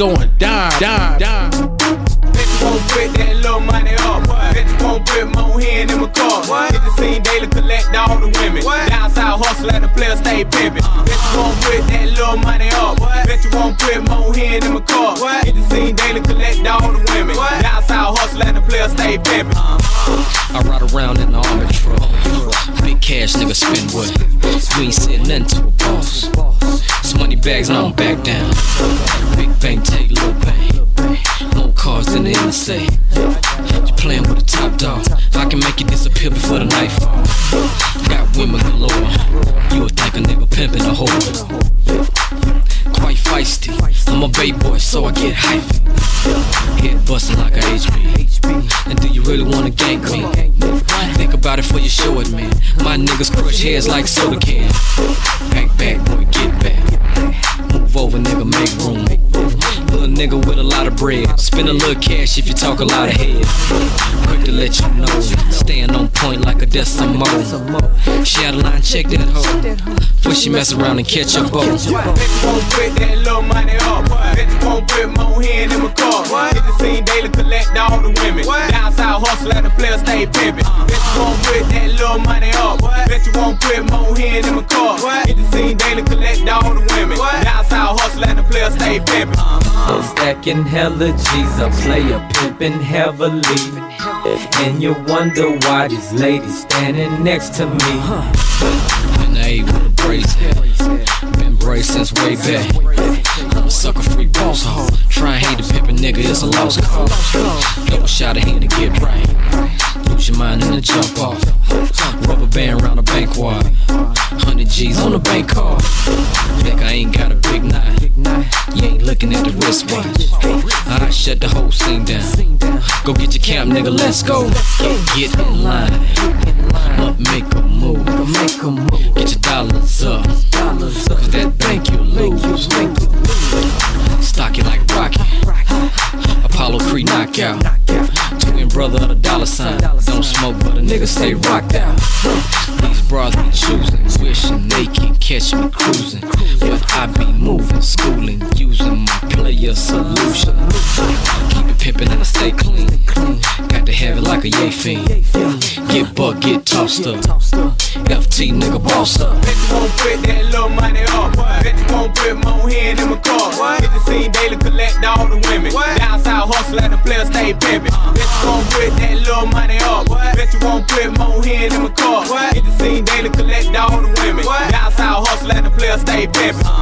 It's going down, down, down. Bet you won't put that little money up. Bet you won't put more hand in my car. Hit the scene daily, collect all the women. Down south hustle and the players stay pimping. Bet you won't put that little money up. Bet you won't put more hand in my car. Hit the scene daily, collect all the women. Down south hustle and the players stay pimping. I ride around in cash nigga spend what? You ain't said nothing to a boss. It's money bags and I don't back down. Big bang take little bang. More cars than the NSA. You playing with a top dog. If I can make you disappear before the night fall. Got women galore. You would think a nigga pimping a hoe. Quite feisty. I'm a bay boy, so I get hyped. Head busting like a HB. Really wanna gank me? Think about it before you show it, man. My niggas crush heads like soda cans. Back, back, boy, get back. Move over, nigga, make room. Little nigga with a lot of bread. Spend a little cash if you talk a lot of head. Quick to let you know. Staying on point like a decimo. Of line, check that hoe. Before she mess around and catch a boat. Put that little money up. Stay pimping. Bet you won't put that little money up. Bet you won't put more hand in my car. Hit the scene daily, collect all the women. Down south hustle and the players stay pimping. I'm stacking hella G's, I play a pimpin' heavily. And you wonder why these ladies standing next to me. And I ain't with a brace. Been braced since way back. A sucker free boss hoe. Try and hate the pimpin' nigga, it's a lost cause. Double shot of hand to get right. Lose your mind and then jump off. Rubber band around the bank wall. 100 G's on the bank card. Think I ain't got a big nine. You ain't looking at the wristwatch. I shut the whole scene down. Go get your camp, nigga, let's go. Get, get in line. Up, make a move. Get your dollars up. Cause that bank you lose. Stock it like rocket. Apollo Creed knockout. Twin brother of the dollar sign. Don't smoke, but a nigga stay rocked out. These bras be choosing, wishing they can catch me cruising. But I be moving, schooling, using my player solution pimpin' and I stay clean. Got to have it like a yay fiend. Get buck, get tossed up. FT nigga boss up. Bet you won't put that little money up. Bet you won't put more hand in my car. Hit the scene daily, collect all the women. Downside hustle let the players stay pimpin'. Bet you won't put that little money up. Bet you won't put more hand in my car. Hit the scene daily, collect all the women. Downside hustle let the players stay pimpin'.